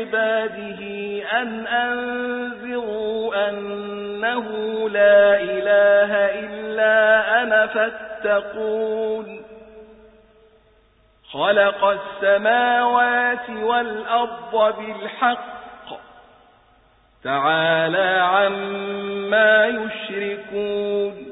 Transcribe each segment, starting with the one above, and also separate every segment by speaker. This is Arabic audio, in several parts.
Speaker 1: عباده أن أنذروا أنه لا إله إلا أنا فاتقون. خلق السماوات والأرض بالحق. تعالى عما يشركون.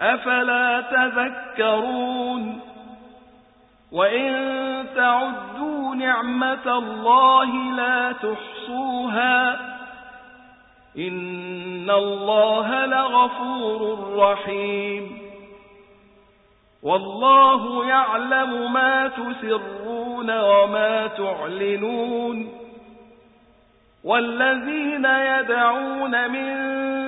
Speaker 1: أفلا تذكرون وإن تعدوا نعمة الله لا تحصوها إن الله لغفور رحيم والله يعلم ما تسرون وما تعلنون والذين يدعون من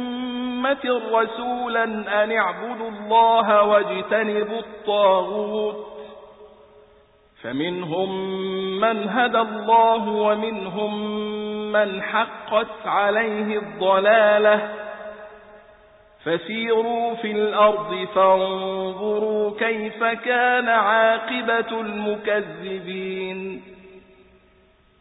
Speaker 1: رسولا أن اعبدوا الله واجتنبوا الطاغوت فمنهم من هدى الله ومنهم من حقت عليه الضلاله فسيروا في الأرض فانظروا كيف كان عاقبة المكذبين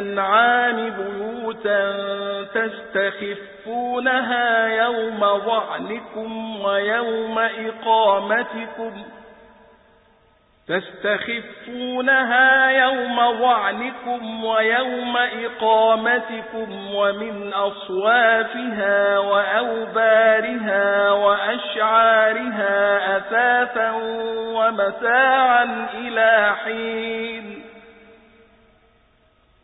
Speaker 1: الأنعام بيوتا تستخفونها يوم ضعنكم ويوم إقامتكم تستخفونها يوم ظعنكم ويوم إقامتكم ومن أصوافها وأوبارها وأشعارها أثاثا ومتاعا إلى حين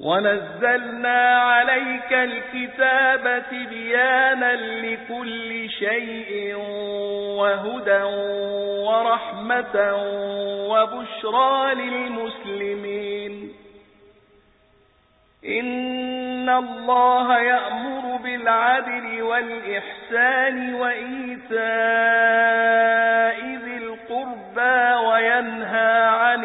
Speaker 1: ونزلنا عليك الكتاب بيانا لكل شيء وهدى ورحمة وبشرى للمسلمين. إن الله يأمر بالعدل والإحسان وإيتاء ذي القربى وينهى عن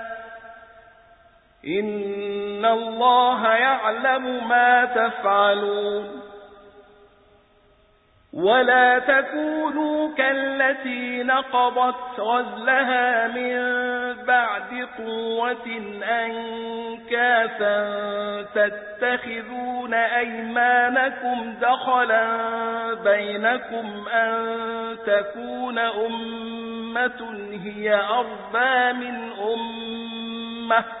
Speaker 1: إن الله يعلم ما تفعلون ولا تكونوا كالتي نقضت غزلها من بعد قوة أنكاثا تتخذون أيمانكم دخلا بينكم أن تكون أمة هي أربى من أمة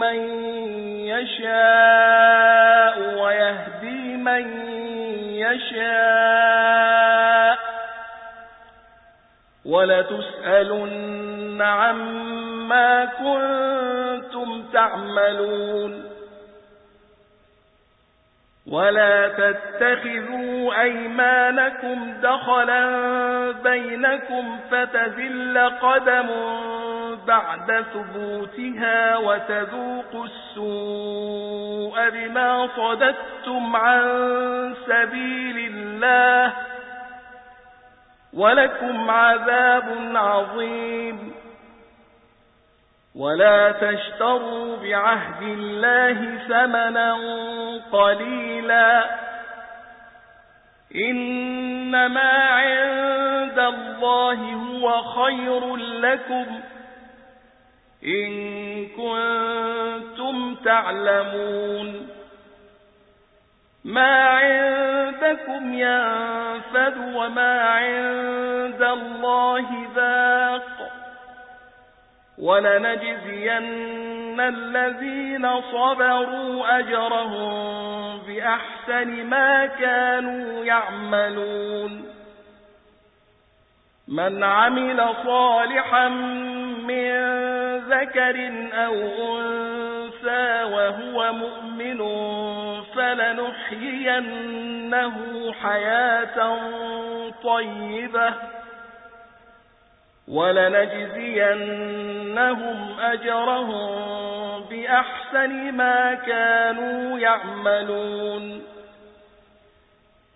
Speaker 1: من يشاء ويهدي من يشاء ولتسألن عما كنتم تعملون ولا تتخذوا أيمانكم دخلا بينكم فتذل قدم بعد ثبوتها وتذوقوا السوء بما صددتم عن سبيل الله ولكم عذاب عظيم. ولا تشتروا بعهد الله ثمنا قليلا. إنما عند الله هو خير لكم. إن كنتم تعلمون ما عندكم ينفد وما عند الله باق ولنجزين الذين صبروا أجرهم بأحسن ما كانوا يعملون من عمل صالحا من ذكر أو أنثى وهو مؤمن فلنحيينه حياة طيبة ولنجزينهم أجرهم بأحسن ما كانوا يعملون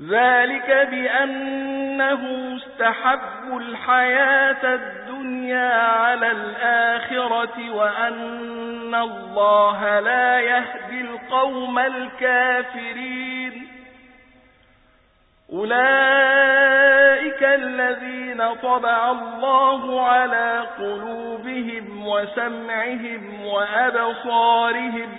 Speaker 1: ذلك بأنه استحبوا الحياة الدنيا على الآخرة وأن الله لا يهدي القوم الكافرين. أولئك الذين طبع الله على قلوبهم وسمعهم وأبصارهم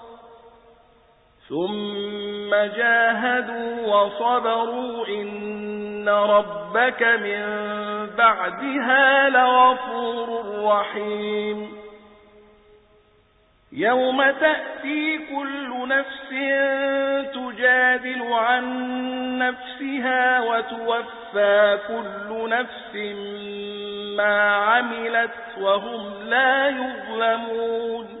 Speaker 1: ثم جاهدوا وصبروا إن ربك من بعدها لغفور رحيم يوم تأتي كل نفس تجادل عن نفسها وتوفى كل نفس ما عملت وهم لا يظلمون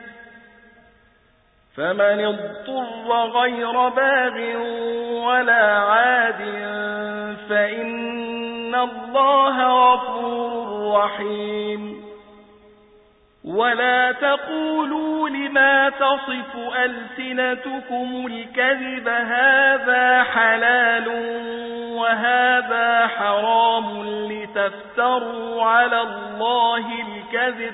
Speaker 1: فمن اضطر غير باغ ولا عاد فإن الله غفور رحيم. ولا تقولوا لما تصف ألسنتكم الكذب هذا حلال وهذا حرام لتفتروا على الله الكذب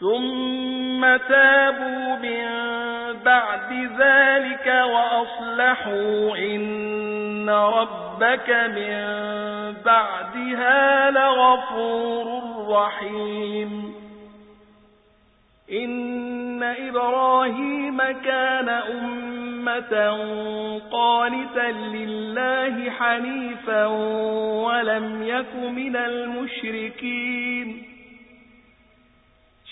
Speaker 1: ثم تابوا من بعد ذلك وأصلحوا إن ربك من بعدها لغفور رحيم إن إبراهيم كان أمة قانتا لله حنيفا ولم يك من المشركين